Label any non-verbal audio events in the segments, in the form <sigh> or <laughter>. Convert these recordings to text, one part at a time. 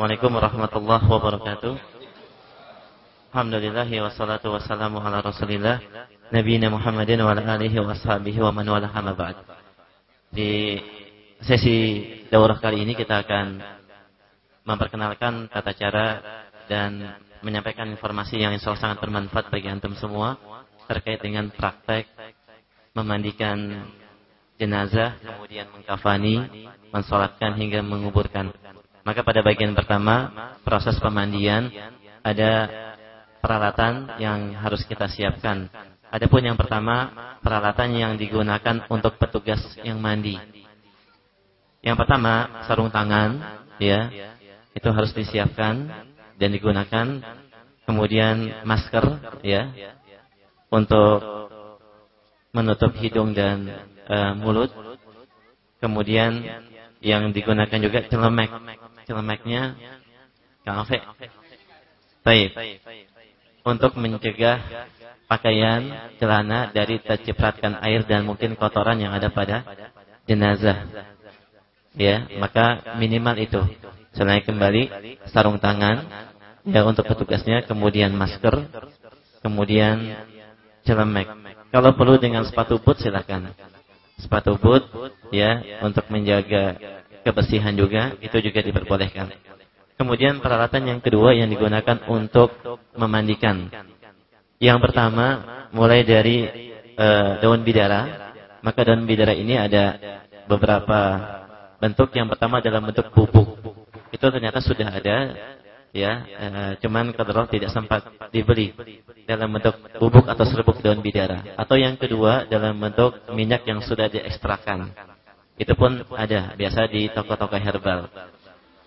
Assalamualaikum warahmatullahi wabarakatuh. Alhamdulillah wassalatu wassalamu ala Rasulillah Nabi Muhammadin wa ala alihi wa ashabihi wa man wala hama ba'd. Di sesi daurah kali ini kita akan memperkenalkan tata cara dan menyampaikan informasi yang insya Allah sangat bermanfaat bagi antum semua terkait dengan praktek memandikan jenazah, kemudian mengkafani, mensolatkan hingga menguburkan. Maka pada bagian pertama, proses pemandian, ada peralatan yang harus kita siapkan. Adapun yang pertama, peralatan yang digunakan untuk petugas yang mandi. Yang pertama, sarung tangan, ya, itu harus disiapkan dan digunakan. Kemudian masker, ya, untuk menutup hidung dan uh, mulut. Kemudian yang digunakan juga celemek celemeknya kafe. Baik. Untuk mencegah pakaian celana dari tercipratkan air dan mungkin kotoran yang ada pada jenazah. Ya, maka minimal itu. Selain kembali sarung tangan ya untuk petugasnya, kemudian masker, kemudian celemek. Kalau perlu dengan sepatu boot silakan. Sepatu boot ya untuk menjaga kebersihan juga itu juga diperbolehkan. Kemudian peralatan yang kedua yang digunakan untuk memandikan. Yang pertama mulai dari e, daun bidara. Maka daun bidara ini ada beberapa bentuk. Yang pertama dalam bentuk bubuk. Itu ternyata sudah ada ya, e, cuman kalau tidak sempat dibeli dalam bentuk bubuk atau serbuk daun bidara. Atau yang kedua dalam bentuk minyak yang sudah diekstrakan. Itu pun ada biasa di toko-toko herbal.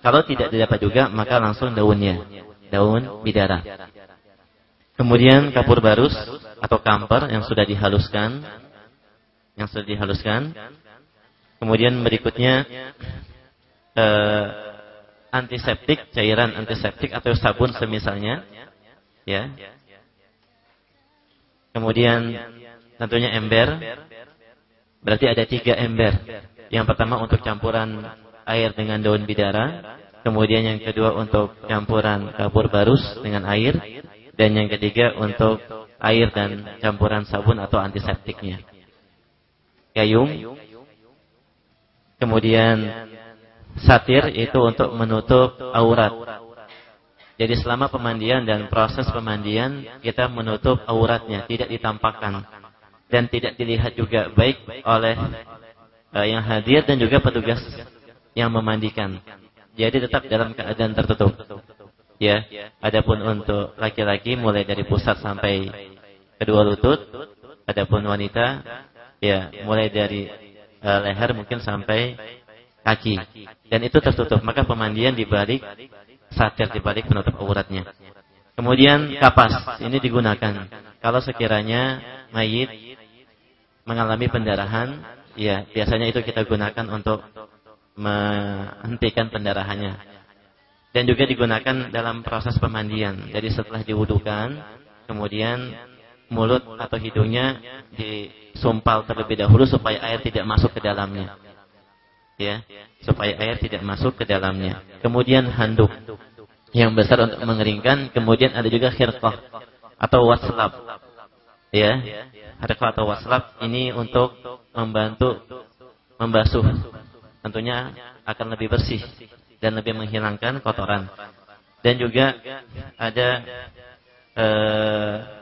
Kalau tidak didapat juga maka langsung daunnya, daun bidara. Kemudian kapur barus atau kamper yang sudah dihaluskan, yang sudah dihaluskan. Kemudian berikutnya eh, antiseptik, cairan antiseptik atau sabun semisalnya, ya. Kemudian tentunya ember, berarti ada tiga ember yang pertama untuk campuran air dengan daun bidara. Kemudian yang kedua untuk campuran kapur barus dengan air. Dan yang ketiga untuk air dan campuran sabun atau antiseptiknya. Gayung. Kemudian satir itu untuk menutup aurat. Jadi selama pemandian dan proses pemandian kita menutup auratnya, tidak ditampakkan dan tidak dilihat juga baik oleh uh, yang hadir dan juga petugas yang memandikan. Jadi tetap dalam keadaan tertutup. Ya. Adapun untuk laki-laki mulai dari pusat sampai kedua lutut, adapun wanita ya mulai dari uh, leher mungkin sampai kaki. Dan itu tertutup. Maka pemandian dibalik satir dibalik penutup auratnya. Kemudian kapas ini digunakan kalau sekiranya mayit mengalami pendarahan Ya, biasanya itu kita gunakan untuk menghentikan pendarahannya. Dan juga digunakan dalam proses pemandian. Jadi setelah diwudukan, kemudian mulut atau hidungnya disumpal terlebih dahulu supaya air tidak masuk ke dalamnya. Ya, supaya air tidak masuk ke dalamnya. Kemudian handuk yang besar untuk mengeringkan, kemudian ada juga khirqah atau waslab. Ya, khirqah atau waslab ini untuk membantu membasuh. Tentunya akan lebih bersih dan lebih menghilangkan kotoran. Dan juga ada e,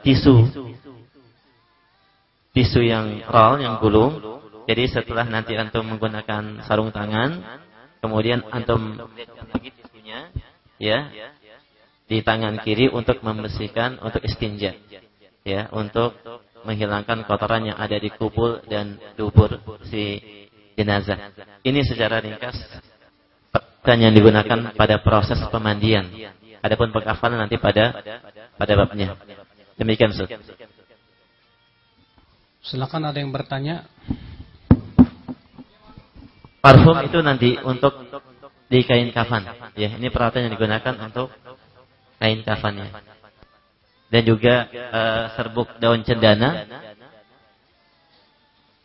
tisu. Tisu yang roll, yang gulung. Jadi setelah nanti antum menggunakan sarung tangan, kemudian antum ya, di tangan kiri untuk membersihkan, untuk istinja, ya, untuk menghilangkan kotoran yang ada di kubur dan dubur si jenazah. Ini secara ringkas dan yang digunakan pada proses pemandian. Adapun pengkafanan nanti pada pada babnya. Demikian Ustaz. Silakan ada yang bertanya. Parfum itu nanti untuk di kain kafan. Ya, ini peralatan yang digunakan untuk kain kafannya dan juga uh, serbuk daun cendana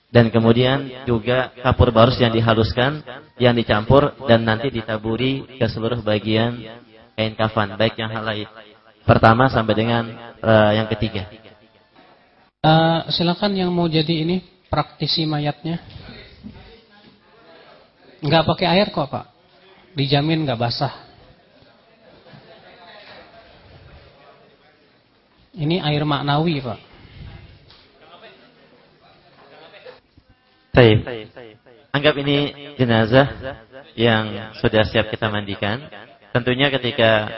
Dan kemudian juga kapur barus yang dihaluskan, yang dicampur dan nanti ditaburi ke seluruh bagian kain kafan, baik yang halai pertama sampai dengan uh, yang ketiga. Uh, silakan yang mau jadi ini praktisi mayatnya. Enggak pakai air kok, Pak. Dijamin enggak basah. Ini air maknawi, Pak. Taib. Anggap ini jenazah yang sudah siap kita mandikan. Tentunya ketika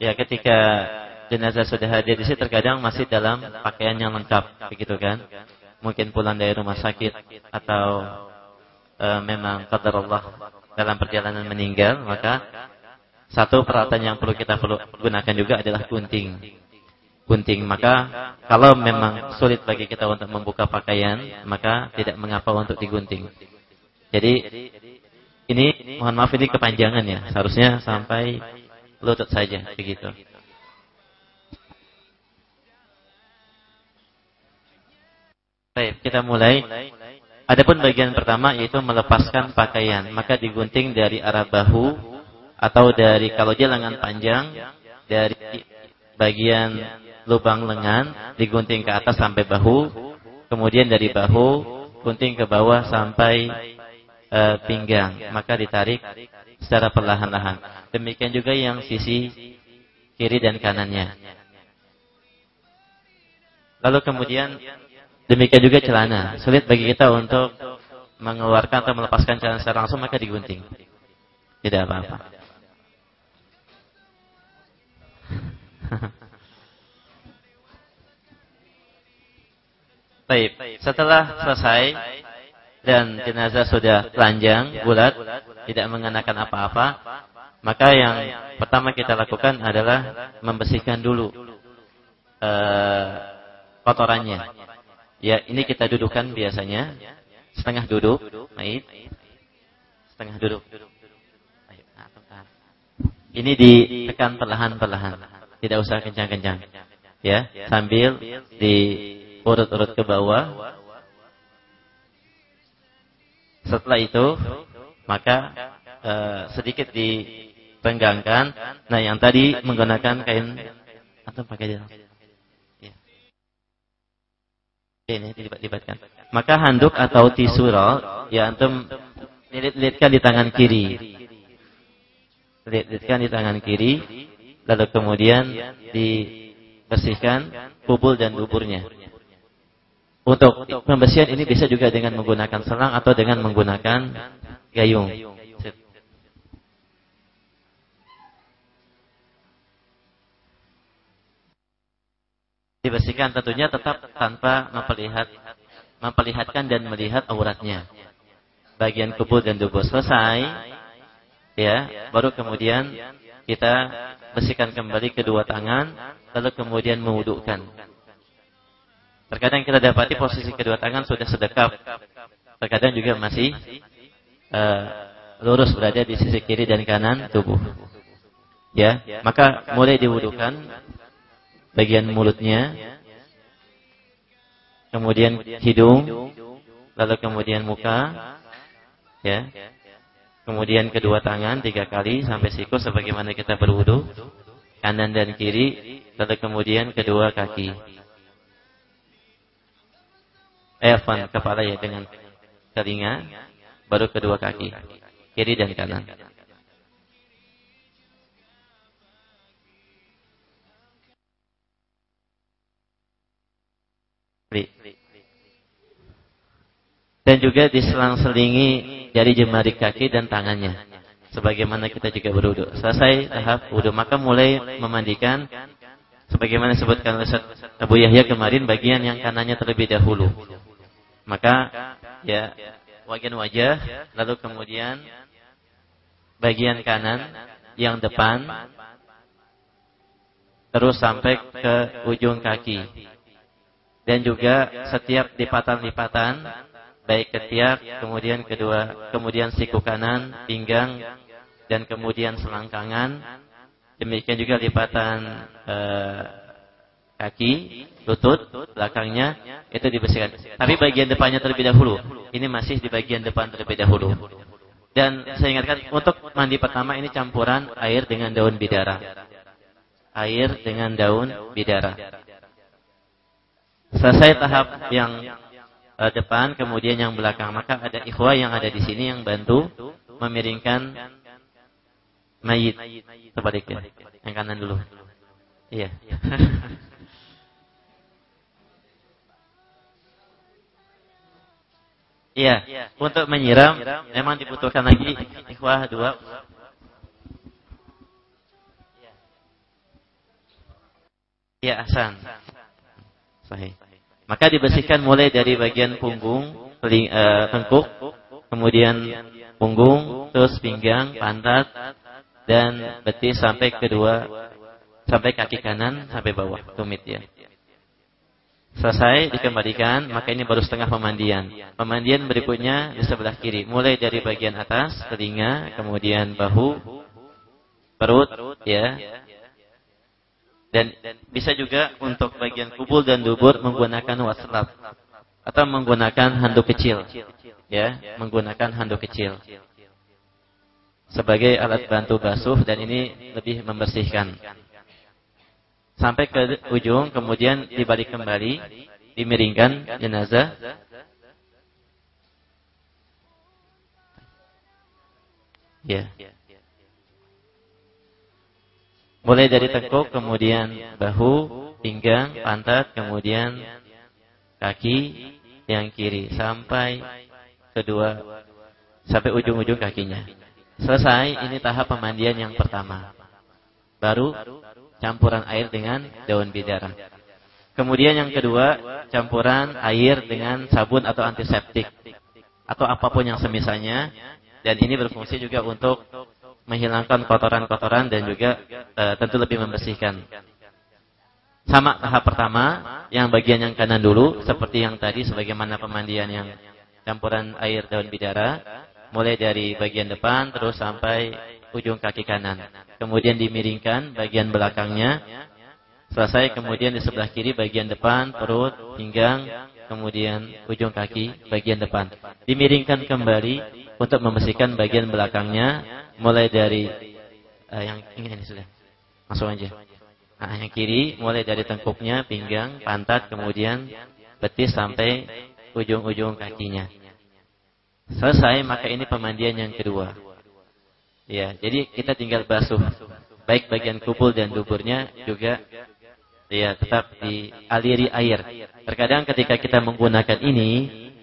ya ketika jenazah sudah hadir di sini terkadang masih dalam pakaian yang lengkap, begitu kan? Mungkin pulang dari rumah sakit atau e, memang qadar Allah dalam perjalanan meninggal, maka satu peralatan yang perlu kita perlu gunakan juga adalah gunting gunting. Maka kalau memang sulit bagi kita untuk membuka pakaian, maka tidak mengapa untuk digunting. Jadi ini mohon maaf ini kepanjangan ya. Seharusnya sampai lutut saja begitu. Baik, kita mulai. Adapun bagian pertama yaitu melepaskan pakaian, maka digunting dari arah bahu atau dari kalau dia lengan panjang dari bagian lubang lengan, digunting ke atas sampai bahu, kemudian dari bahu gunting ke bawah sampai e, pinggang, maka ditarik secara perlahan-lahan. Demikian juga yang sisi kiri dan kanannya. Lalu kemudian demikian juga celana. Sulit bagi kita untuk mengeluarkan atau melepaskan celana secara langsung maka digunting. Tidak apa-apa. Baik, setelah selesai dan jenazah sudah telanjang, bulat, tidak mengenakan apa-apa, maka yang pertama kita lakukan adalah membersihkan dulu uh, kotorannya. Ya, ini kita dudukkan biasanya setengah duduk, baik. Setengah duduk. Ini ditekan perlahan-perlahan, tidak usah kencang-kencang. Ya, sambil di urut-urut ke bawah. Setelah itu, maka uh, sedikit dipenggangkan. Nah, yang tadi menggunakan kain atau pakai dia. Ya. Ini dilibatkan. Maka handuk atau tisu roll, ya antum lihat-lihatkan di tangan kiri. Lihat-lihatkan di tangan kiri, lalu kemudian dibersihkan kubul dan duburnya. Untuk pembersihan ini bisa juga dengan menggunakan selang atau dengan menggunakan gayung. Dibersihkan tentunya tetap tanpa memperlihat memperlihatkan dan melihat auratnya. Bagian kubur dan dubur selesai, ya, baru kemudian kita bersihkan kembali kedua tangan, lalu kemudian mewudukkan. Terkadang kita dapati posisi kedua tangan sudah sedekap. Terkadang juga masih uh, lurus berada di sisi kiri dan kanan tubuh. Ya, maka mulai diwudukan bagian mulutnya, kemudian hidung, lalu kemudian muka, ya, kemudian kedua tangan tiga kali sampai siku sebagaimana kita berwudu, kanan dan kiri, lalu kemudian kedua kaki Evan kepala ya dengan telinga, baru kedua kaki, kiri dan kanan. Dan juga diselang-selingi dari jemari kaki dan tangannya. Sebagaimana kita juga berwudu. Selesai tahap wudu, maka mulai memandikan sebagaimana disebutkan oleh Abu Yahya kemarin bagian yang kanannya terlebih dahulu. Maka ya bagian wajah, lalu kemudian bagian kanan yang depan terus sampai ke ujung kaki. Dan juga setiap lipatan-lipatan baik ketiak, kemudian kedua, kemudian siku kanan, pinggang dan kemudian selangkangan. Demikian juga lipatan eh, kaki, lutut, belakangnya itu dibersihkan. Tapi bagian depannya terlebih dahulu. Ini masih di bagian depan terlebih dahulu. Dan saya ingatkan untuk mandi pertama ini campuran air dengan daun bidara. Air dengan daun bidara. Selesai tahap yang uh, depan, kemudian yang belakang. Maka ada ikhwah yang ada di sini yang bantu memiringkan mayit sebaliknya. Yang kanan dulu. Iya. <laughs> Iya, untuk menyiram memang dibutuhkan lagi ikhwah dua. Iya, Hasan. Sahih. Maka dibersihkan mulai dari bagian punggung, uh, tengkuk, kemudian punggung, terus pinggang, pantat, dan betis sampai kedua, sampai kaki kanan, sampai bawah, tumit ya. Selesai dikembalikan, maka ini baru setengah pemandian. Pemandian berikutnya di sebelah kiri, mulai dari bagian atas, telinga, kemudian bahu, perut, ya. Dan bisa juga untuk bagian kubul dan dubur menggunakan waslap atau menggunakan handuk kecil, ya, menggunakan handuk kecil sebagai alat bantu basuh dan ini lebih membersihkan sampai ke ujung, kemudian dibalik kembali, dimiringkan jenazah. Ya. Mulai dari tengkuk, kemudian bahu, pinggang, pantat, kemudian kaki yang kiri sampai kedua sampai ujung-ujung kakinya. Selesai, ini tahap pemandian yang pertama. Baru campuran air dengan daun bidara. Kemudian yang kedua, campuran air dengan sabun atau antiseptik atau apa pun yang semisalnya dan ini berfungsi juga untuk menghilangkan kotoran-kotoran dan juga e, tentu lebih membersihkan. Sama tahap pertama, yang bagian yang kanan dulu seperti yang tadi sebagaimana pemandian yang campuran air daun bidara, mulai dari bagian depan terus sampai ujung kaki kanan. Kemudian dimiringkan bagian belakangnya. Selesai kemudian di sebelah kiri bagian depan, perut, pinggang, kemudian ujung kaki bagian depan. Dimiringkan kembali untuk membersihkan bagian belakangnya mulai dari uh, yang ini sudah. Masuk aja. Nah, yang kiri mulai dari tengkuknya, pinggang, pantat, kemudian betis sampai ujung-ujung kakinya. Selesai, maka ini pemandian yang kedua. Ya, jadi kita tinggal basuh baik bagian kubul dan duburnya juga ya tetap dialiri air. Terkadang ketika kita menggunakan ini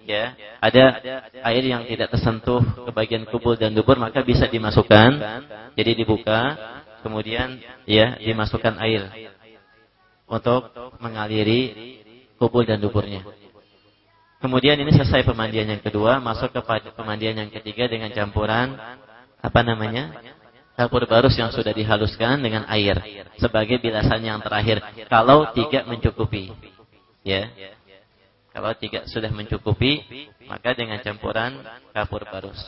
ya, ada air yang tidak tersentuh ke bagian kubul dan dubur maka bisa dimasukkan. Jadi dibuka, kemudian ya dimasukkan air untuk mengaliri kubul dan duburnya. Kemudian ini selesai pemandian yang kedua, masuk ke pemandian yang ketiga dengan campuran apa namanya? Kapur barus yang sudah dihaluskan dengan air sebagai bilasan yang terakhir. Kalau tiga mencukupi, ya. Kalau tiga sudah mencukupi, maka dengan campuran kapur barus.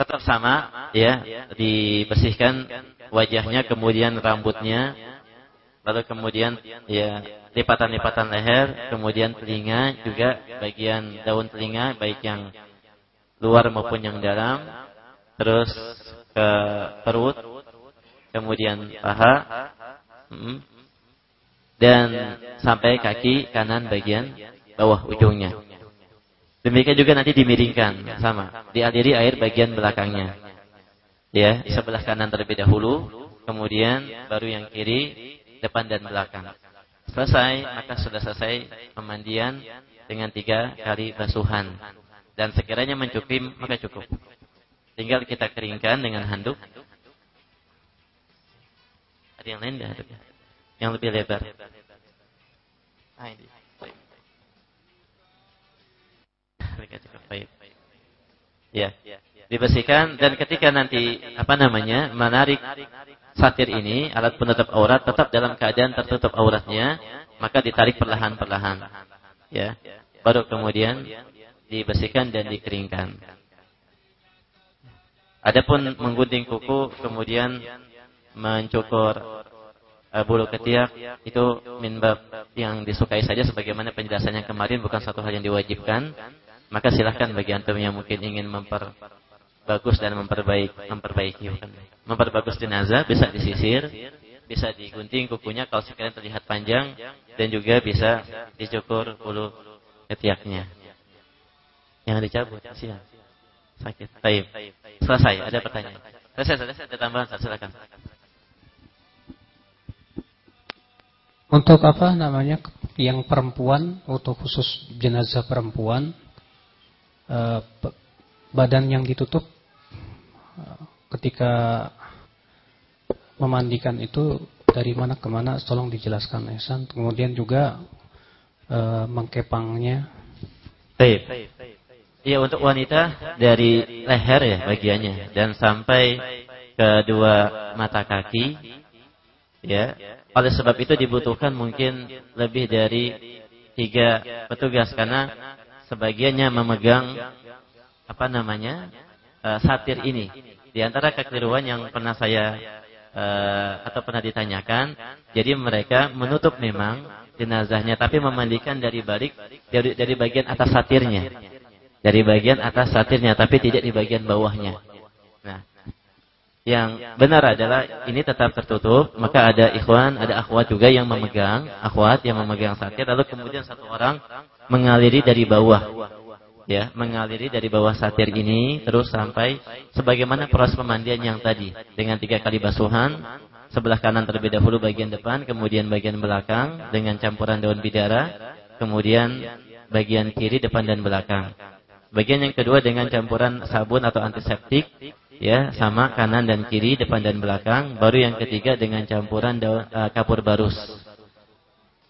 Tetap sama, ya, dibersihkan wajahnya, kemudian rambutnya, lalu kemudian ya lipatan-lipatan leher, kemudian telinga juga bagian daun telinga baik yang luar maupun yang dalam, terus ke perut, kemudian paha, hmm, dan sampai kaki kanan bagian bawah ujungnya. Demikian juga nanti dimiringkan sama, dialiri air bagian belakangnya. Ya, sebelah kanan terlebih dahulu, kemudian baru yang kiri, depan dan belakang. Selesai, maka sudah selesai pemandian dengan tiga kali basuhan. Dan sekiranya mencukupi, maka cukup. Tinggal kita keringkan dengan handuk. Ada yang lain dah? Yang lebih lebar. Ah. Ya, dibersihkan dan ketika nanti apa namanya menarik satir ini, alat penutup aurat tetap dalam keadaan tertutup auratnya, maka ditarik perlahan-perlahan. Ya. Baru kemudian dibersihkan dan dikeringkan. Adapun menggunting kuku kemudian mencukur uh, bulu ketiak itu minbab yang disukai saja sebagaimana penjelasannya kemarin bukan satu hal yang diwajibkan. Maka silahkan bagi antum yang mungkin ingin memperbagus dan memperbaik memperbaiki memperbagus jenazah bisa disisir, bisa digunting kukunya kalau sekalian terlihat panjang dan juga bisa dicukur bulu ketiaknya. Yang dicabut, siap. Sakit. Baik. Selesai, ada pertanyaan. Selesai, selesai, ada tambahan, silakan. Untuk apa namanya yang perempuan untuk khusus jenazah perempuan eh, badan yang ditutup ketika memandikan itu dari mana ke mana tolong dijelaskan Ehsan kemudian juga eh, mengkepangnya Baik. Iya untuk wanita dari leher ya bagiannya dan sampai kedua mata kaki ya. Oleh sebab itu dibutuhkan mungkin lebih dari tiga petugas karena sebagiannya memegang apa namanya uh, satir ini. Di antara kekeliruan yang pernah saya uh, atau pernah ditanyakan, jadi mereka menutup memang jenazahnya tapi memandikan dari balik dari, dari bagian atas satirnya dari bagian atas satirnya tapi tidak di bagian bawahnya. Nah, yang benar adalah ini tetap tertutup, maka ada ikhwan, ada akhwat juga yang memegang, akhwat yang memegang satir lalu kemudian satu orang mengaliri dari bawah. Ya, mengaliri dari bawah satir ini terus sampai sebagaimana proses pemandian yang tadi dengan tiga kali basuhan, sebelah kanan terlebih dahulu bagian depan, kemudian bagian belakang dengan campuran daun bidara, kemudian bagian kiri depan dan belakang. Bagian yang kedua dengan campuran sabun atau antiseptik, ya sama kanan dan kiri, depan dan belakang. Baru yang ketiga dengan campuran daun, uh, kapur barus.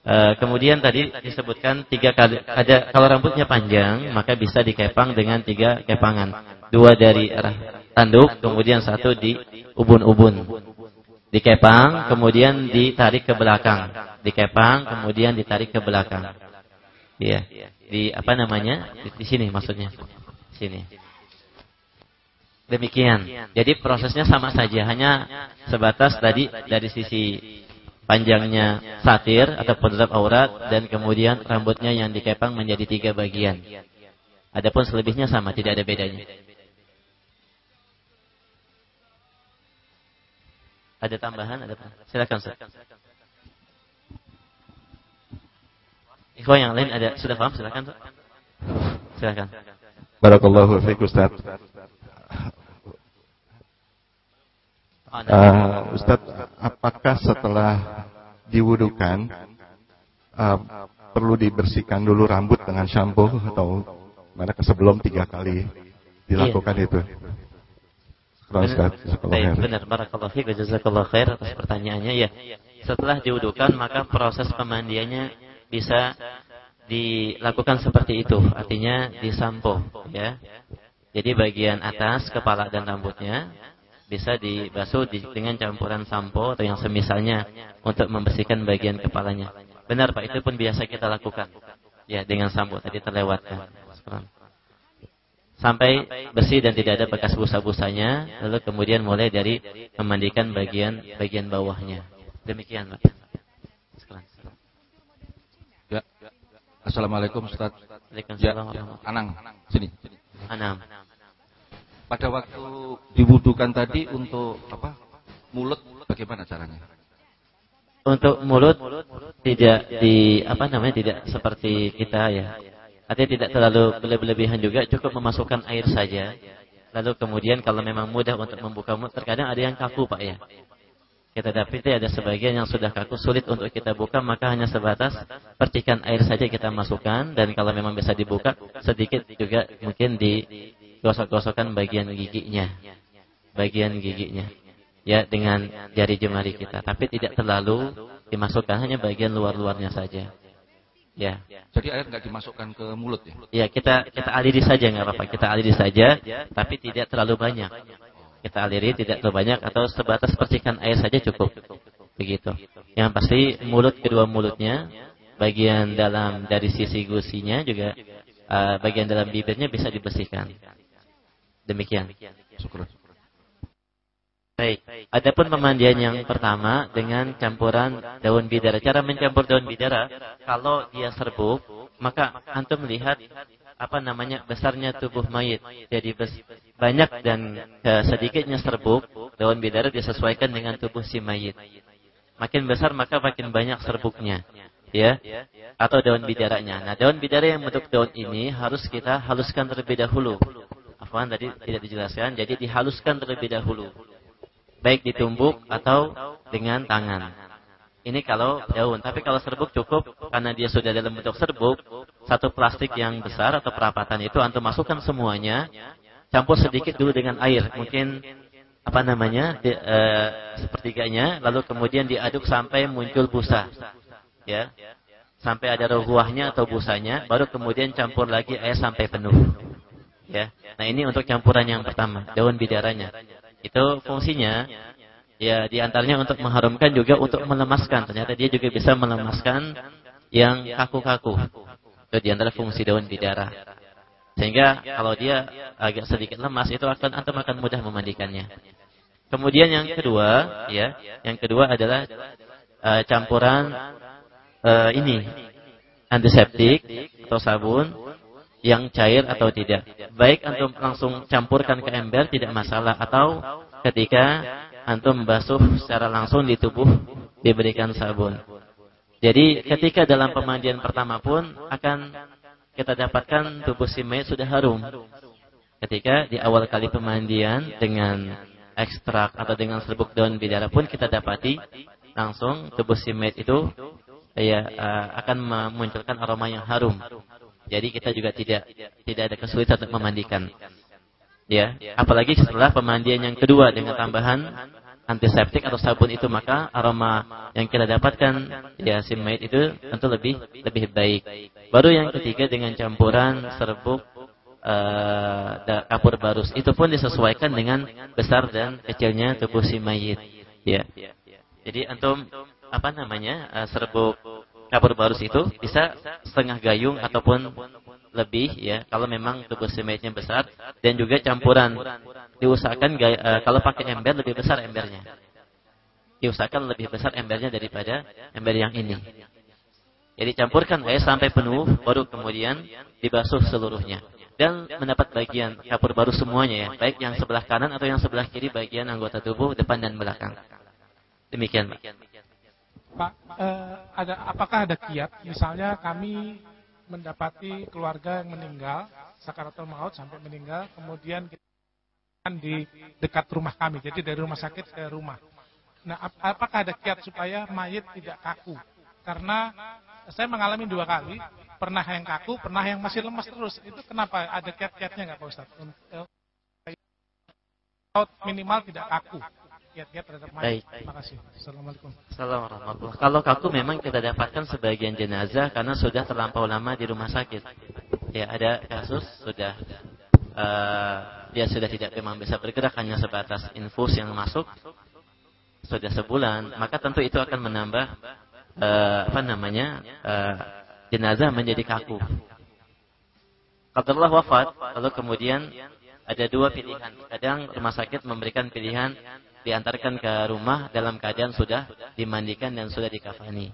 Uh, kemudian tadi disebutkan tiga kali ada kalau rambutnya panjang maka bisa dikepang dengan tiga kepangan dua dari arah tanduk kemudian satu di ubun-ubun dikepang kemudian ditarik ke belakang dikepang kemudian ditarik ke belakang ya di apa namanya? Di sini maksudnya. Sini. Demikian. Jadi prosesnya sama saja, hanya sebatas tadi dari sisi panjangnya satir atau penutup aurat dan kemudian rambutnya yang dikepang menjadi tiga bagian. Adapun selebihnya sama, tidak ada bedanya. Ada tambahan? Ada Silakan, silakan. Ikhwan yang lain ada sudah paham silakan Silakan. Barakallahu fiik Ustaz. Uh, Ustaz, apakah setelah diwudukan uh, perlu dibersihkan dulu rambut dengan shampoo atau mana sebelum tiga kali dilakukan iya. itu? Benar, Baik, benar. Barakallahu fiik jazakallahu khair atas pertanyaannya ya. Setelah diwudukan maka proses pemandiannya bisa dilakukan seperti itu, artinya disampo, ya. Jadi bagian atas kepala dan rambutnya bisa dibasuh di, dengan campuran sampo atau yang semisalnya untuk membersihkan bagian kepalanya. Benar Pak, itu pun biasa kita lakukan. Ya, dengan sampo tadi terlewatkan. Sampai bersih dan tidak ada bekas busa-busanya, lalu kemudian mulai dari memandikan bagian bagian bawahnya. Demikian Pak. Assalamualaikum Ustaz. Ya, ya, Anang, sini. Anang. Pada waktu dibutuhkan tadi untuk apa? Mulut bagaimana caranya? Untuk mulut tidak di apa namanya tidak seperti kita ya. Artinya tidak terlalu berlebihan juga, cukup memasukkan air saja. Lalu kemudian kalau memang mudah untuk membuka mulut, terkadang ada yang kaku Pak ya kita dapati ada sebagian yang sudah kaku sulit untuk kita buka maka hanya sebatas percikan air saja kita masukkan dan kalau memang bisa dibuka sedikit juga mungkin di gosok-gosokkan bagian giginya. Bagian giginya. Ya dengan jari jemari kita. Tapi tidak terlalu dimasukkan hanya bagian luar-luarnya saja. Ya. Jadi air nggak dimasukkan ke mulut ya? Ya kita kita aliri saja nggak apa-apa. Kita aliri saja tapi tidak terlalu banyak. Kita aliri tidak terlalu banyak atau sebatas percikan air saja cukup. Begitu. Yang pasti mulut kedua mulutnya, bagian dalam dari sisi gusinya juga uh, bagian dalam bibirnya bisa dibersihkan. Demikian. Baik. Adapun pemandian yang pertama dengan campuran daun bidara. Cara mencampur daun bidara, kalau dia serbuk, maka antum melihat apa namanya besarnya tubuh mayit. Jadi bes, banyak dan sedikitnya serbuk daun bidara disesuaikan dengan tubuh si mayit. Makin besar maka makin banyak serbuknya. Ya, atau daun bidaranya. Nah, daun bidara yang bentuk daun ini harus kita haluskan terlebih dahulu. Afwan tadi tidak dijelaskan, jadi dihaluskan terlebih dahulu. Baik ditumbuk atau dengan tangan. Ini kalau daun, tapi kalau serbuk cukup karena dia sudah dalam bentuk serbuk, satu plastik yang besar atau perapatan itu antum masukkan semuanya, campur sedikit dulu dengan air, mungkin apa namanya, di, e, sepertiganya, lalu kemudian diaduk sampai muncul busa, ya, sampai ada ruahnya atau busanya, baru kemudian campur lagi air sampai penuh, ya. Nah ini untuk campuran yang pertama, daun bidaranya. Itu fungsinya ya di antaranya untuk mengharumkan juga untuk melemaskan. Ternyata dia juga bisa melemaskan yang kaku-kaku. Itu di antara fungsi daun bidara. Sehingga kalau dia agak sedikit lemas itu akan antum akan mudah memandikannya. Kemudian yang kedua, ya, yang kedua adalah uh, campuran uh, ini antiseptik atau sabun yang cair atau tidak. Baik antum langsung campurkan ke ember tidak masalah atau ketika antum membasuh secara langsung di tubuh diberikan sabun. Jadi ketika dalam pemandian pertama pun akan kita dapatkan tubuh si mayat sudah harum. Ketika di awal kali pemandian dengan ekstrak atau dengan serbuk daun bidara pun kita dapati langsung tubuh si mayat itu ya akan memunculkan aroma yang harum. Jadi kita juga tidak tidak ada kesulitan untuk memandikan. Ya, apalagi setelah pemandian yang kedua dengan tambahan antiseptik atau sabun itu maka aroma yang kita dapatkan ya simait itu tentu lebih lebih baik. Baru yang ketiga dengan campuran serbuk uh, kapur barus itu pun disesuaikan dengan besar dan kecilnya tubuh si mayit. Ya. Jadi antum apa namanya uh, serbuk kapur barus itu bisa setengah gayung ataupun lebih ya. Kalau memang tubuh semitnya besar dan juga campuran. Diusahakan gaya, uh, kalau pakai ember lebih besar embernya. Diusahakan lebih besar embernya daripada ember yang ini. Jadi campurkan air sampai penuh baru kemudian dibasuh seluruhnya. Dan mendapat bagian kapur baru semuanya ya. Baik yang sebelah kanan atau yang sebelah kiri bagian anggota tubuh depan dan belakang. Demikian Pak Pak, eh, ada apakah ada kiat? Misalnya kami mendapati keluarga yang meninggal, sakaratul maut sampai meninggal, kemudian kita di dekat rumah kami, jadi dari rumah sakit ke rumah. Nah, ap apakah ada kiat supaya mayat tidak kaku? Karena saya mengalami dua kali, pernah yang kaku, pernah yang masih lemas terus. Itu kenapa? Ada kiat-kiatnya nggak Pak Ustadz? Minimal tidak kaku kiat-kiat terhadap mayat. Baik. Terima kasih. Assalamualaikum. Assalamualaikum Kalau kaku memang kita dapatkan sebagian jenazah karena sudah terlampau lama di rumah sakit. Ya ada kasus sudah uh, dia sudah tidak memang bisa bergerak hanya sebatas infus yang masuk sudah sebulan, maka tentu itu akan menambah uh, apa namanya uh, jenazah menjadi kaku. Kalau wafat, lalu kemudian ada dua pilihan. Kadang rumah sakit memberikan pilihan diantarkan ke rumah dalam keadaan sudah dimandikan dan sudah dikafani.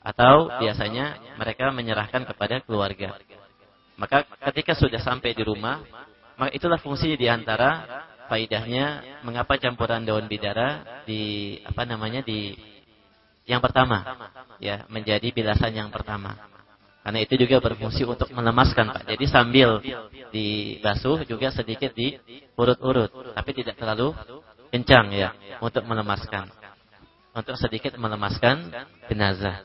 Atau biasanya mereka menyerahkan kepada keluarga. Maka ketika sudah sampai di rumah, maka itulah fungsi di antara faidahnya mengapa campuran daun bidara di apa namanya di yang pertama ya menjadi bilasan yang pertama. Karena itu juga berfungsi untuk melemaskan Pak. Jadi sambil dibasuh juga sedikit di urut-urut, tapi tidak terlalu kencang ya untuk melemaskan. Untuk sedikit melemaskan jenazah.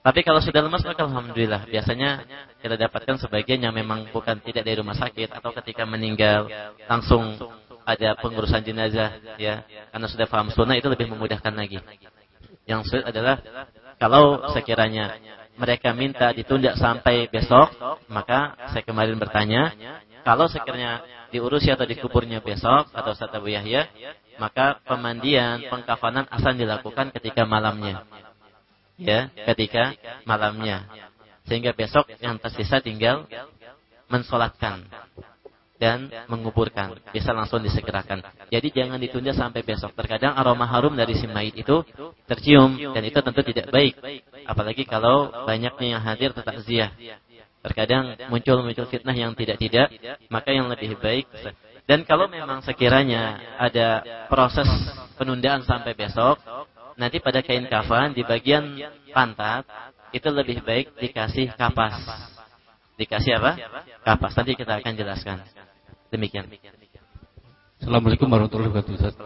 Tapi kalau sudah lemas maka alhamdulillah. Biasanya kita dapatkan sebagian yang memang bukan tidak dari rumah sakit atau ketika meninggal langsung ada pengurusan jenazah ya. Karena sudah paham sunnah itu lebih memudahkan lagi. Yang sulit adalah kalau sekiranya mereka minta ditunda sampai besok, maka saya kemarin bertanya, kalau sekiranya diurusi atau dikuburnya besok atau Ustaz Abu Yahya, maka pemandian, pengkafanan asal dilakukan ketika malamnya. Ya, ketika malamnya. Sehingga besok yang tersisa tinggal mensolatkan. dan menguburkan. Bisa langsung disegerakan. Jadi jangan ditunda sampai besok. Terkadang aroma harum dari si mayit itu tercium dan itu tentu tidak baik. Apalagi kalau banyaknya yang hadir tetap ziyah. Terkadang muncul-muncul fitnah yang tidak-tidak, maka yang lebih baik dan kalau memang sekiranya ada proses penundaan sampai besok, nanti pada kain kafan di bagian pantat itu lebih baik dikasih kapas. Dikasih apa? Kapas. Nanti kita akan jelaskan. Demikian. Assalamualaikum warahmatullahi wabarakatuh.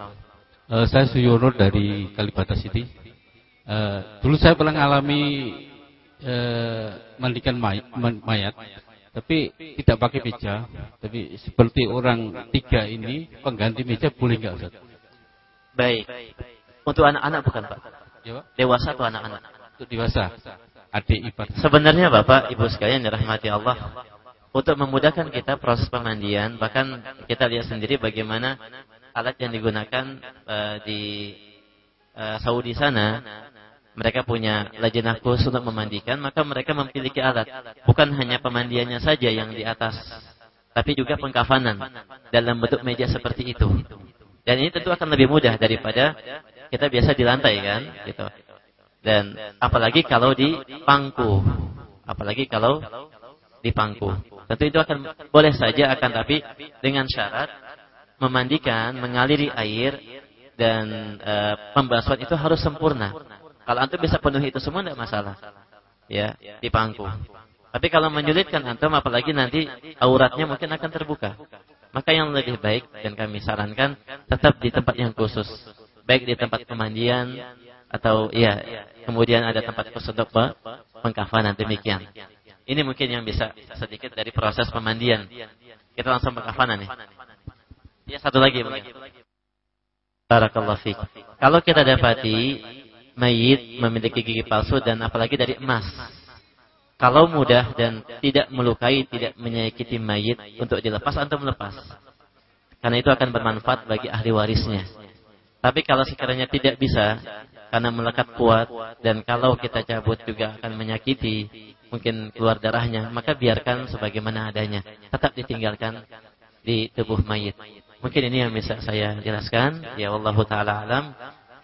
Uh, saya Suyono dari Kalibata City. Uh, dulu saya pernah mengalami uh, mandikan mayat, mayat, tapi tidak pakai meja. Tapi seperti orang tiga ini pengganti meja boleh nggak Ustaz? Baik. Untuk anak-anak bukan Pak? Ya, Pak? Dewasa atau anak-anak? Untuk dewasa adik ipar. Sebenarnya Bapak, Ibu sekalian dirahmati Allah, untuk memudahkan kita proses pemandian, bahkan kita lihat sendiri bagaimana alat yang digunakan uh, di uh, Saudi sana, mereka punya lajnah khusus untuk memandikan, maka mereka memiliki alat. Bukan hanya pemandiannya saja yang di atas, tapi juga pengkafanan dalam bentuk meja seperti itu. Dan ini tentu akan lebih mudah daripada kita biasa di lantai kan, gitu. Dan apalagi kalau di pangku. Apalagi kalau di pangku. Tentu itu akan boleh saja akan tapi dengan syarat memandikan, mengaliri air dan e, pembasuhan itu harus sempurna. Kalau antum bisa penuhi itu semua tidak masalah. Ya, di pangku. Tapi kalau menyulitkan antum apalagi nanti auratnya mungkin akan terbuka. Maka yang lebih baik dan kami sarankan tetap di tempat yang khusus. Baik di tempat pemandian atau ya kemudian ada tempat khusus untuk pengkafanan demikian. Ini mungkin yang bisa sedikit dari proses pemandian. Kita langsung pengkafanan nih. Ya satu lagi mungkin. Barakallahu fiik. Kalau kita dapati mayit memiliki gigi palsu dan apalagi dari emas. Kalau mudah dan tidak melukai, tidak menyakiti mayit untuk dilepas atau melepas. Karena itu akan bermanfaat bagi ahli warisnya. Tapi kalau sekiranya tidak bisa, karena melekat kuat dan kalau kita cabut juga akan menyakiti mungkin keluar darahnya maka biarkan sebagaimana adanya tetap ditinggalkan di tubuh mayit mungkin ini yang bisa saya jelaskan ya Allah taala alam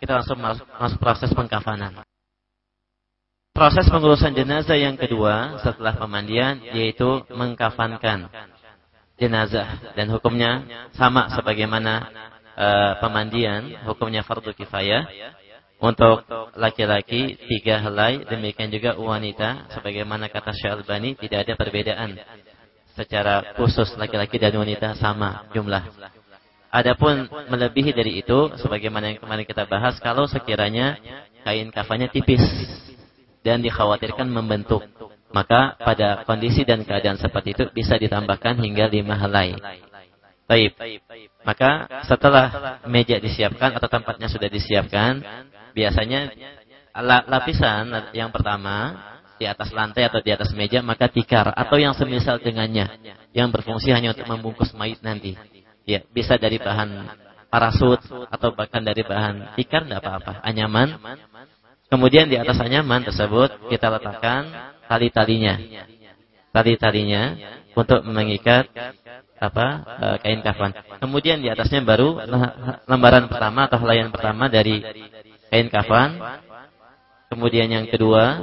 kita langsung masuk, proses pengkafanan proses pengurusan jenazah yang kedua setelah pemandian yaitu mengkafankan jenazah dan hukumnya sama sebagaimana uh, pemandian hukumnya fardu kifayah untuk laki-laki tiga helai, demikian juga wanita. Sebagaimana kata Syalbani, tidak ada perbedaan. Secara khusus laki-laki dan wanita sama jumlah. Adapun melebihi dari itu, sebagaimana yang kemarin kita bahas, kalau sekiranya kain kafannya tipis dan dikhawatirkan membentuk, maka pada kondisi dan keadaan seperti itu bisa ditambahkan hingga lima helai. Baik. Maka setelah meja disiapkan atau tempatnya sudah disiapkan, biasanya lapisan yang pertama di atas lantai atau di atas meja maka tikar atau yang semisal dengannya yang berfungsi hanya untuk membungkus mayit nanti. Ya, bisa dari bahan parasut atau bahkan dari bahan tikar tidak apa-apa, anyaman. Kemudian di atas anyaman tersebut kita letakkan tali-talinya. Tali-talinya untuk mengikat apa e, kain kafan. Kemudian di atasnya baru lembaran pertama atau helaian pertama dari kain kafan, kemudian yang kedua,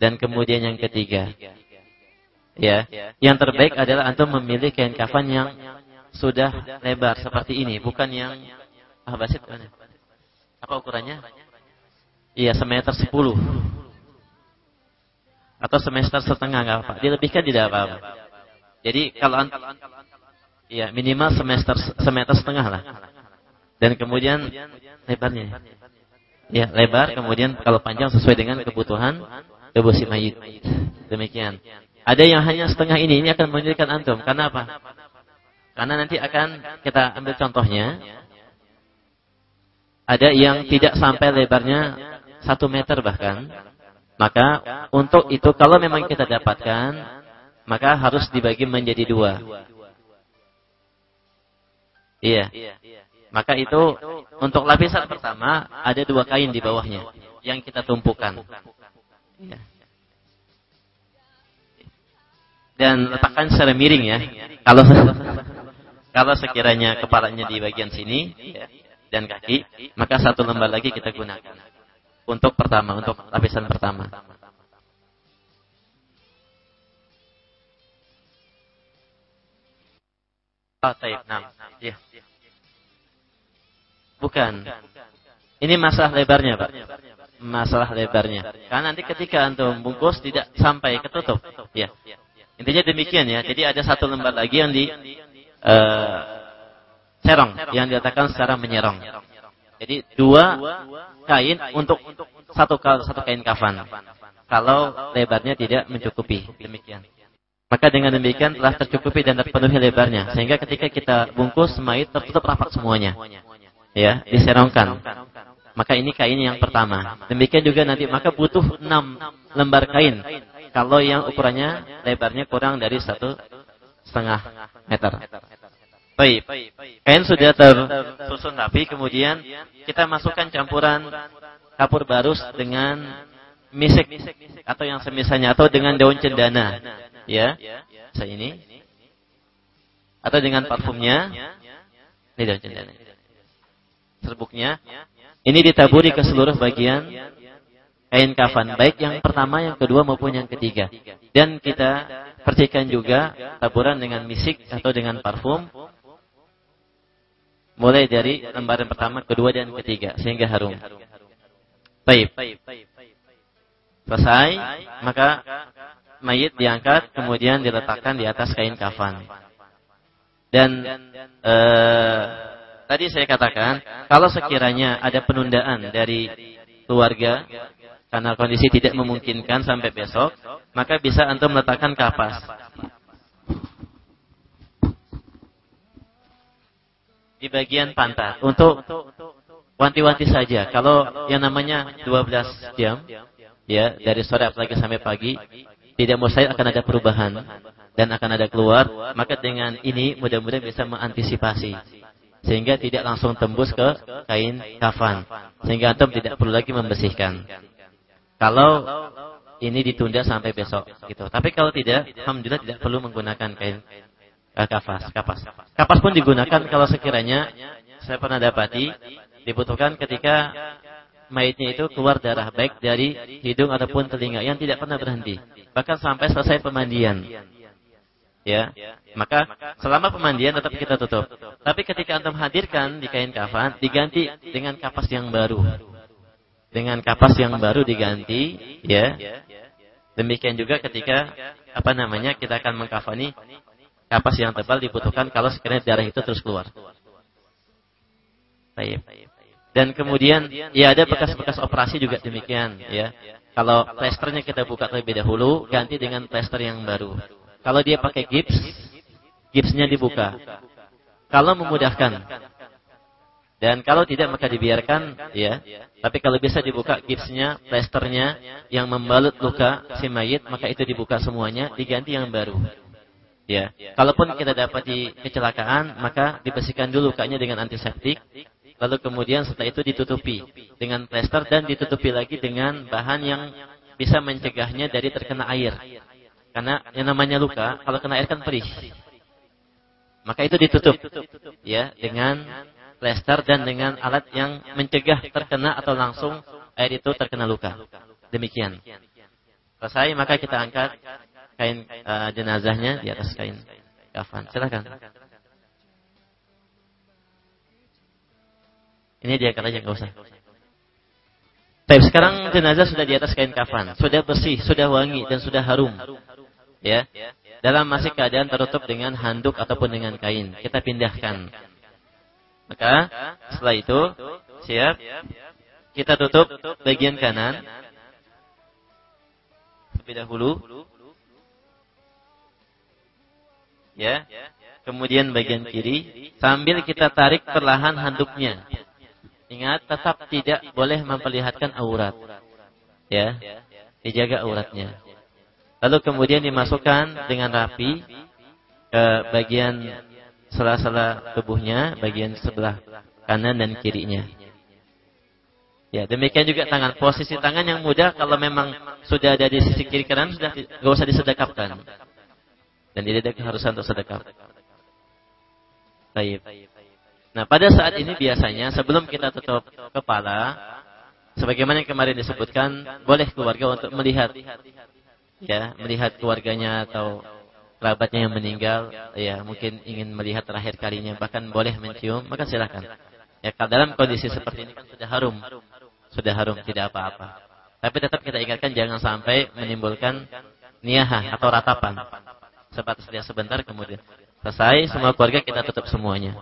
dan kemudian yang ketiga. Ya, yang terbaik adalah antum memilih kain kafan yang sudah lebar seperti ini, bukan yang ah basit mana? Apa ukurannya? Iya, semeter sepuluh atau semester setengah nggak apa. Dilebihkan tidak apa-apa. Jadi kalau Iya, minimal semester semeter setengah lah. Dan kemudian lebarnya. Ya, lebar kemudian kalau panjang sesuai dengan kebutuhan tubuh si mayit. Demikian. Ada yang hanya setengah ini, ini akan menyulitkan antum. Karena apa? Karena nanti akan kita ambil contohnya. Ada yang tidak sampai lebarnya satu meter bahkan. Maka untuk itu kalau memang kita dapatkan, maka harus dibagi menjadi dua. Iya. Maka itu untuk lapisan pertama ada dua kain di bawahnya yang kita tumpukan. Iya. dan letakkan secara miring ya. Kalau kalau sekiranya kepalanya di bagian sini ya, dan kaki, maka satu lembar lagi kita gunakan untuk pertama, untuk lapisan pertama. Oh, taib. Nah, ya. Bukan. Ini masalah lebarnya, Pak. Masalah lebarnya. Karena nanti ketika antum bungkus tidak sampai ketutup. Ya. Intinya demikian ya. Jadi ada satu lembar lagi yang di uh, serong, yang diletakkan secara menyerong. Jadi dua kain untuk satu satu kain kafan. Kalau lebarnya tidak mencukupi, demikian. Maka dengan demikian telah tercukupi dan terpenuhi lebarnya. Sehingga ketika kita bungkus mayit tertutup rapat semuanya. Ya, diserongkan. Maka ini kain yang pertama. Demikian juga nanti maka butuh enam lembar kain. Kalau yang ukurannya lebarnya kurang dari satu setengah meter. Baik. Kain sudah tersusun rapi. Kemudian kita masukkan campuran kapur barus dengan misik atau yang semisalnya atau dengan daun cendana ya, saya ini, atau dengan parfumnya, ini daun cendana, serbuknya, ini ditaburi ke seluruh bagian kain kafan, baik yang pertama, yang kedua maupun yang ketiga. Dan kita percikan juga taburan dengan misik atau dengan parfum, mulai dari lembaran pertama, kedua, dan ketiga, sehingga harum. Baik. Selesai, maka mayit diangkat kemudian diletakkan di atas kain kafan. Dan eh, tadi saya katakan kalau sekiranya ada penundaan dari keluarga karena kondisi tidak memungkinkan sampai besok, maka bisa antum meletakkan kapas. Di bagian pantat untuk wanti-wanti saja. Kalau yang namanya 12 jam ya dari sore apalagi sampai pagi tidak mustahil akan ada perubahan dan akan ada keluar, maka dengan ini mudah-mudahan bisa mengantisipasi sehingga tidak langsung tembus ke kain kafan sehingga antum tidak perlu lagi membersihkan. Kalau ini ditunda sampai besok gitu. Tapi kalau tidak, alhamdulillah tidak perlu menggunakan kain uh, kapas, kapas. Kapas pun digunakan kalau sekiranya saya pernah dapati dibutuhkan ketika mayitnya itu keluar darah baik dari hidung ataupun telinga yang tidak pernah berhenti bahkan sampai selesai pemandian. Ya, maka selama pemandian tetap kita tutup. Tapi ketika antum hadirkan di kain kafan, diganti dengan kapas yang baru. Dengan kapas yang baru diganti, ya. Demikian juga ketika apa namanya kita akan mengkafani kapas yang tebal dibutuhkan kalau sekiranya darah itu terus keluar. Baik. Dan kemudian ya ada bekas-bekas operasi juga demikian, ya. Kalau plesternya kita buka terlebih dahulu, ganti dengan plester yang baru. Kalau dia pakai gips, gipsnya dibuka. Kalau memudahkan. Dan kalau tidak maka dibiarkan ya. Tapi kalau bisa dibuka gipsnya, plesternya yang membalut luka si mayit, maka itu dibuka semuanya, diganti yang baru. Ya. Kalaupun kita dapat di kecelakaan, maka dibersihkan dulu lukanya dengan antiseptik Lalu kemudian setelah itu ditutupi dengan plester dan ditutupi lagi dengan bahan yang bisa mencegahnya dari terkena air. Karena yang namanya luka, kalau kena air kan perih. Maka itu ditutup ya dengan plester dan dengan alat yang mencegah terkena atau langsung air itu terkena luka. Demikian. Selesai maka kita angkat kain uh, jenazahnya di atas kain kafan. Silakan. Ini dia kata nggak usah. Tapi sekarang jenazah sudah di atas kain kafan, sudah bersih, sudah wangi dan sudah harum. Ya. Dalam masih keadaan tertutup dengan handuk ataupun dengan kain. Kita pindahkan. Maka setelah itu siap kita tutup bagian kanan terlebih dahulu. Ya. Kemudian bagian kiri sambil kita tarik perlahan handuknya. Ingat, tetap tidak boleh memperlihatkan aurat. Ya, dijaga auratnya. Lalu kemudian dimasukkan dengan rapi ke bagian sela-sela tubuhnya, bagian sebelah kanan dan kirinya. Ya, demikian juga tangan. Posisi tangan yang mudah kalau memang sudah ada di sisi kiri kanan sudah nggak usah disedekapkan. Dan tidak ada keharusan untuk sedekah. Baik. Nah, pada saat ini biasanya sebelum kita tutup kepala, sebagaimana yang kemarin disebutkan, boleh keluarga untuk melihat ya, melihat keluarganya atau kerabatnya yang meninggal, ya, mungkin ingin melihat terakhir kalinya, bahkan boleh mencium, maka silakan. Ya, kalau dalam kondisi seperti ini kan sudah harum. Sudah harum, tidak apa-apa. Tapi tetap kita ingatkan jangan sampai menimbulkan niyaha atau ratapan. Sebatas dia sebentar kemudian selesai semua keluarga kita tutup semuanya.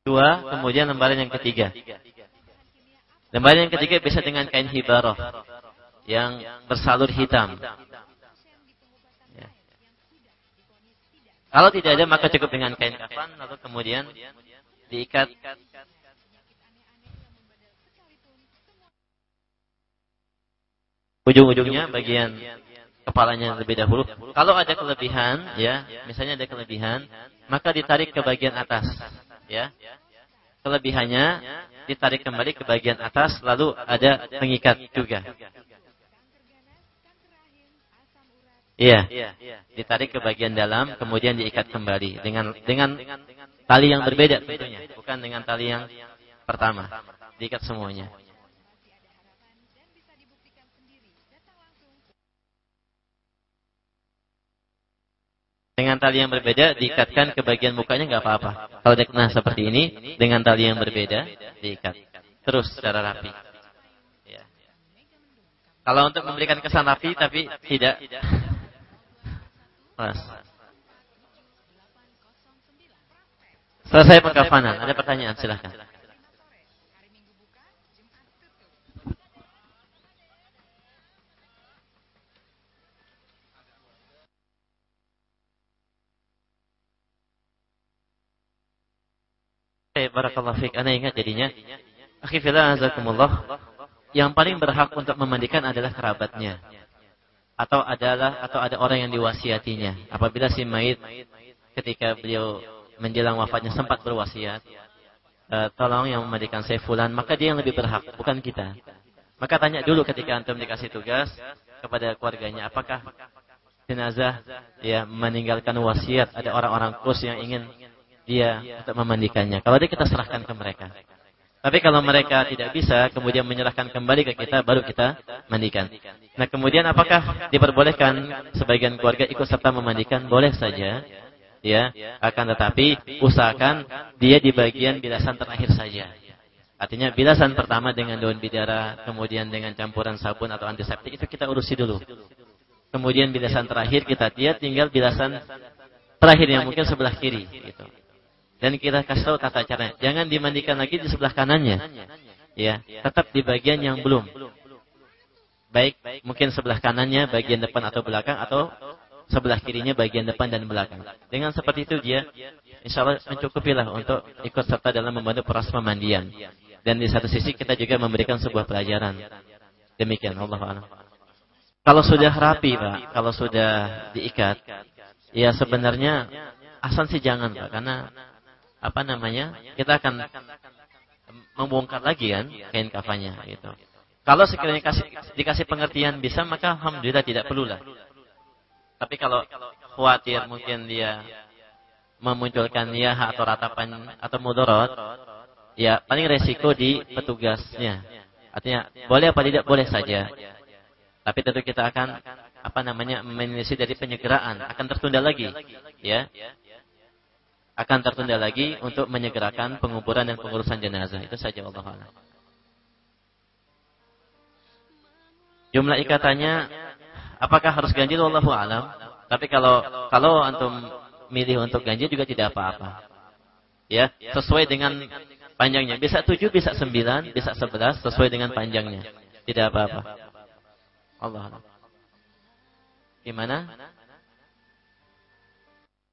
Dua, kemudian lembaran yang ketiga. Lembaran yang ketiga bisa dengan kain hibarah yang bersalur hitam. Ya. Kalau tidak ada maka cukup dengan kain kafan lalu kemudian diikat ujung-ujungnya bagian kepalanya lebih dahulu. Kalau ada kelebihan, ya, misalnya ada kelebihan, maka ditarik ke bagian atas ya. Kelebihannya ditarik kembali ke bagian atas lalu ada pengikat juga. Iya, ditarik ke bagian dalam kemudian diikat kembali dengan dengan tali yang berbeda tentunya, bukan dengan tali yang pertama. Diikat semuanya. Dengan tali yang berbeda diikatkan ke bagian mukanya nggak apa-apa. Kalau dia kena seperti ini dengan tali yang berbeda diikat terus secara rapi. Ya. Kalau untuk memberikan kesan rapi tapi tidak pas. Selesai pengkafanan. Ada pertanyaan silahkan. Eh, barakallahu fiik. Ana ingat jadinya. Akhi fillah azakumullah. Yang paling berhak untuk memandikan adalah kerabatnya. Atau adalah atau ada orang yang diwasiatinya. Apabila si mayit ketika beliau menjelang wafatnya sempat berwasiat, e, tolong yang memandikan saya fulan, maka dia yang lebih berhak, bukan kita. Maka tanya dulu ketika antum dikasih tugas kepada keluarganya, apakah jenazah ya meninggalkan wasiat, ada orang-orang khusus yang ingin dia untuk memandikannya. Kalau dia kita serahkan ke mereka. Tapi kalau mereka tidak bisa, kemudian menyerahkan kembali ke kita, baru kita mandikan. Nah kemudian apakah diperbolehkan sebagian keluarga ikut serta memandikan? Boleh saja. Ya, akan tetapi usahakan dia di bagian bilasan terakhir saja. Artinya bilasan pertama dengan daun bidara, kemudian dengan campuran sabun atau antiseptik itu kita urusi dulu. Kemudian bilasan terakhir kita dia tinggal bilasan terakhir yang mungkin sebelah kiri gitu. Dan kita kasih tahu tata caranya. Jangan dimandikan lagi di sebelah kanannya. Ya, tetap di bagian yang belum. Baik, mungkin sebelah kanannya bagian depan atau belakang atau sebelah kirinya bagian depan dan belakang. Dengan seperti itu dia insya Allah mencukupilah untuk ikut serta dalam membantu proses pemandian. Dan di satu sisi kita juga memberikan sebuah pelajaran. Demikian Allah Kalau sudah rapi Pak, kalau sudah diikat, ya sebenarnya asal sih jangan Pak, karena apa namanya kita akan membongkar lagi kan kain kafannya gitu. Kalau sekiranya kasih, dikasih pengertian bisa maka alhamdulillah tidak perlu lah. Tapi kalau khawatir mungkin dia memunculkan niyah atau ratapan atau mudorot, ya paling resiko di petugasnya. Artinya boleh apa tidak boleh saja. Tapi tentu kita akan apa namanya menyelesaikan dari penyegeraan akan tertunda lagi, ya akan tertunda lagi untuk menyegerakan penguburan dan pengurusan jenazah. Itu saja Allah Allah. Jumlah ikatannya apakah harus ganjil wallahu alam? Tapi kalau kalau antum milih untuk ganjil juga tidak apa-apa. Ya, sesuai dengan panjangnya. Bisa tujuh, bisa sembilan, bisa sebelas, sesuai dengan panjangnya. Tidak apa-apa. Allah Allah. Gimana?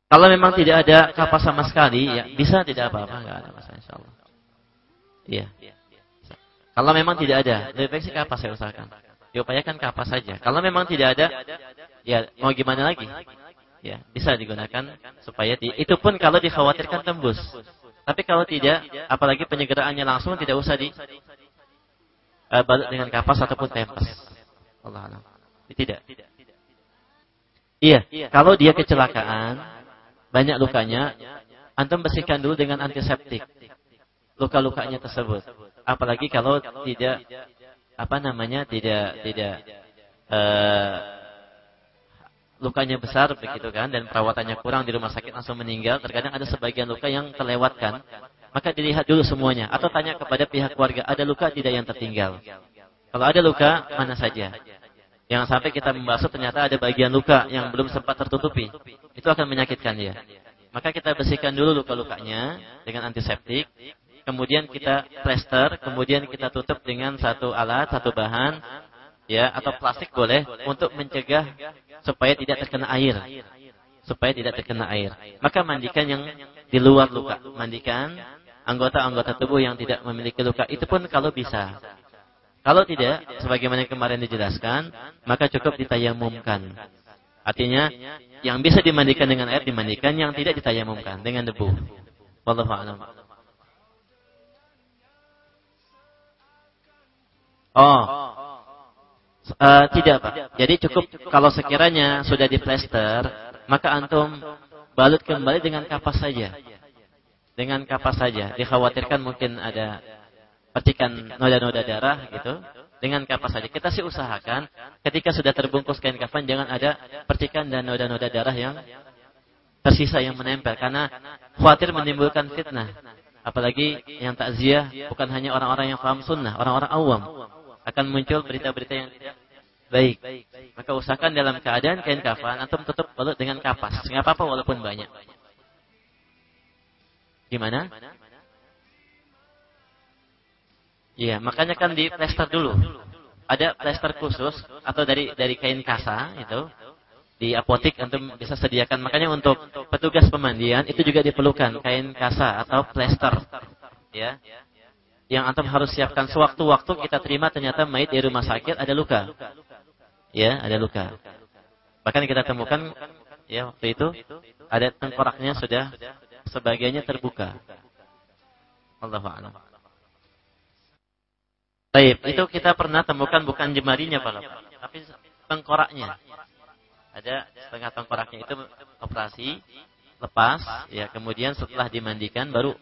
Kalau memang tidak ada kapas sama sekali, ya bisa tidak apa-apa, enggak ada masalah insyaallah. Iya. Kalau memang tidak ada, lebih baik sih kapas saya usahakan. Diupayakan kapas saja. Kalau memang tidak ada, ya mau gimana lagi? Ya, bisa digunakan supaya di, itu pun kalau dikhawatirkan tembus. Tapi kalau tidak, apalagi penyegeraannya langsung tidak usah di uh, balut dengan kapas ataupun tempes. Allah alam. Tidak. Iya, kalau dia kecelakaan, banyak lukanya, antum bersihkan dulu dengan antiseptik. Luka-lukanya tersebut. Apalagi kalau tidak apa namanya tidak tidak uh, lukanya besar begitu kan dan perawatannya kurang di rumah sakit langsung meninggal. Terkadang ada sebagian luka yang terlewatkan. Maka dilihat dulu semuanya atau tanya kepada pihak keluarga ada luka tidak yang tertinggal. Kalau ada luka mana saja. Jangan sampai kita membasuh ternyata ada bagian luka yang belum sempat tertutupi. Itu akan menyakitkan dia. Maka kita bersihkan dulu luka-lukanya dengan antiseptik. Kemudian kita plester, kemudian kita tutup dengan satu alat, satu bahan, ya atau plastik boleh untuk mencegah supaya tidak terkena air. Supaya tidak terkena air. Maka mandikan yang di luar luka. Mandikan anggota-anggota tubuh yang tidak memiliki luka. Itu pun kalau bisa. Kalau tidak, sebagaimana kemarin dijelaskan, maka cukup ditayamumkan. Artinya, yang bisa dimandikan dengan air dimandikan, yang tidak ditayamumkan dengan debu. Wallahu a'lam. Oh, uh, tidak Pak. Jadi cukup kalau sekiranya sudah diplester, maka antum balut kembali dengan kapas saja. Dengan kapas saja. Dikhawatirkan mungkin ada percikan noda-noda darah gitu dengan kapas saja. Kita sih usahakan ketika sudah terbungkus kain kafan jangan ada percikan dan noda-noda darah yang tersisa yang menempel karena khawatir menimbulkan fitnah. Apalagi yang takziah bukan hanya orang-orang yang paham sunnah, orang-orang awam akan muncul berita-berita yang tidak baik. Maka usahakan dalam keadaan kain kafan atau tutup balut dengan kapas. Enggak apa-apa walaupun banyak. Gimana? Iya, makanya kan di plester dulu. Ada plester khusus atau dari dari kain kasa itu di apotik untuk bisa sediakan. Makanya untuk petugas pemandian itu juga diperlukan kain kasa atau plester. Ya. Yang antum harus siapkan sewaktu-waktu kita terima ternyata mayit di rumah sakit ada luka. Ya, ada luka. Bahkan kita temukan ya waktu itu ada tengkoraknya sudah sebagiannya terbuka. Allahu a'lam. Baik, itu kita pernah temukan bukan jemarinya Pak, tapi tengkoraknya. Ada setengah tengkoraknya itu operasi lepas, ya kemudian setelah dimandikan baru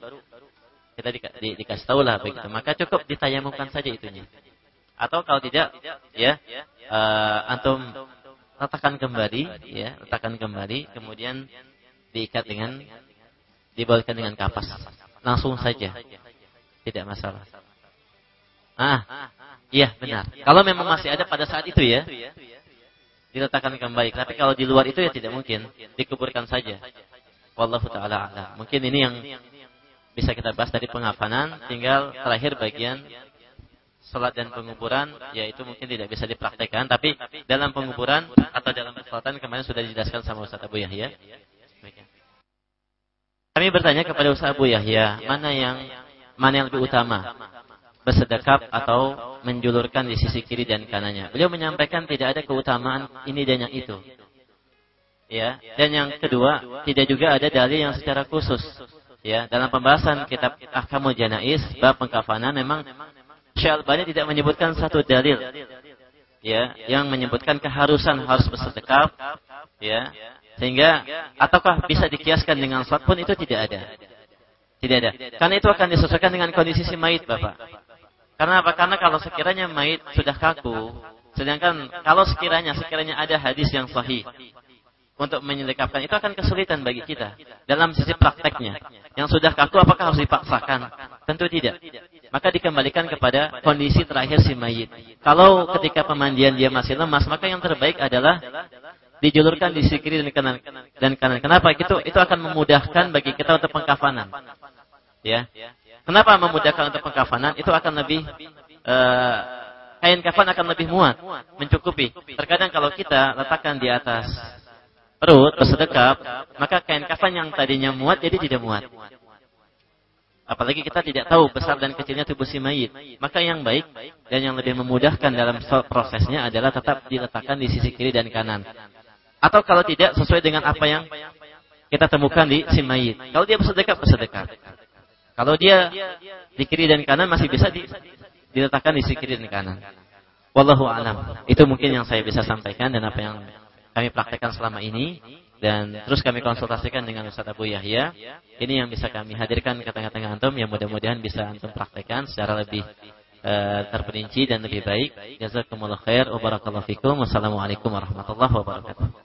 kita di, di, dikasih tahu lah begitu. Maka cukup ditayamumkan saja itunya. Atau kalau tidak, ya uh, antum letakkan kembali, ya letakkan kembali, kemudian diikat dengan dibalikkan dengan kapas, langsung saja, tidak masalah. Ah, iya benar. Kalau memang masih ada pada saat itu ya, diletakkan kembali. Tapi kalau di luar itu ya tidak mungkin, dikuburkan saja. Wallahu taala a'lam. Mungkin ini yang bisa kita bahas dari pengapanan, tinggal terakhir bagian salat dan penguburan, yaitu mungkin tidak bisa dipraktekkan, tapi dalam penguburan atau dalam persalatan kemarin sudah dijelaskan sama Ustaz Abu Yahya. Kami bertanya kepada Ustaz Abu Yahya, mana yang mana yang lebih utama? Bersedekap atau menjulurkan di sisi kiri dan kanannya. Beliau menyampaikan tidak ada keutamaan ini dan yang itu. Ya, dan yang kedua, tidak juga ada dalil yang secara khusus. Ya, dalam pembahasan kitab Ahkamul Janais bab pengkafanan memang Syalbani tidak menyebutkan satu dalil ya yang menyebutkan keharusan harus bersedekap ya sehingga ataukah bisa dikiaskan dengan salat pun itu tidak ada. Tidak ada. Karena itu akan disesuaikan dengan kondisi si mayit, Bapak. Karena apa? Karena kalau sekiranya mayit sudah kaku, sedangkan kalau sekiranya sekiranya ada hadis yang sahih untuk menyelekapkan itu akan kesulitan bagi kita dalam sisi prakteknya. Yang sudah kaku apakah harus dipaksakan? Tentu tidak. Maka dikembalikan kepada kondisi terakhir si mayit. Kalau ketika pemandian dia masih lemas, maka yang terbaik adalah dijulurkan di sisi kiri dan kanan dan kanan. Kenapa? Itu itu akan memudahkan bagi kita untuk pengkafanan. Ya. Kenapa memudahkan untuk pengkafanan? Itu akan lebih uh, kain kafan akan lebih muat, mencukupi. Terkadang kalau kita letakkan di atas perut, bersedekap, maka kain kafan yang tadinya muat jadi tidak muat. Apalagi kita tidak tahu besar dan kecilnya tubuh si mayit. Maka yang baik dan yang lebih memudahkan dalam prosesnya adalah tetap diletakkan di sisi kiri dan kanan. Atau kalau tidak sesuai dengan apa yang kita temukan di si mayit. Kalau dia bersedekap, bersedekap. Kalau dia di kiri dan kanan masih bisa diletakkan di sisi kiri dan kanan. Wallahu alam. Itu mungkin yang saya bisa sampaikan dan apa yang kami praktekkan selama ini dan terus kami konsultasikan dengan Ustaz Abu Yahya. Ini yang bisa kami hadirkan ke tengah-tengah antum yang mudah-mudahan bisa antum praktekkan secara lebih uh, terperinci dan lebih baik. Jazakumullah khair wa barakallahu fikum. Wassalamualaikum warahmatullahi wabarakatuh.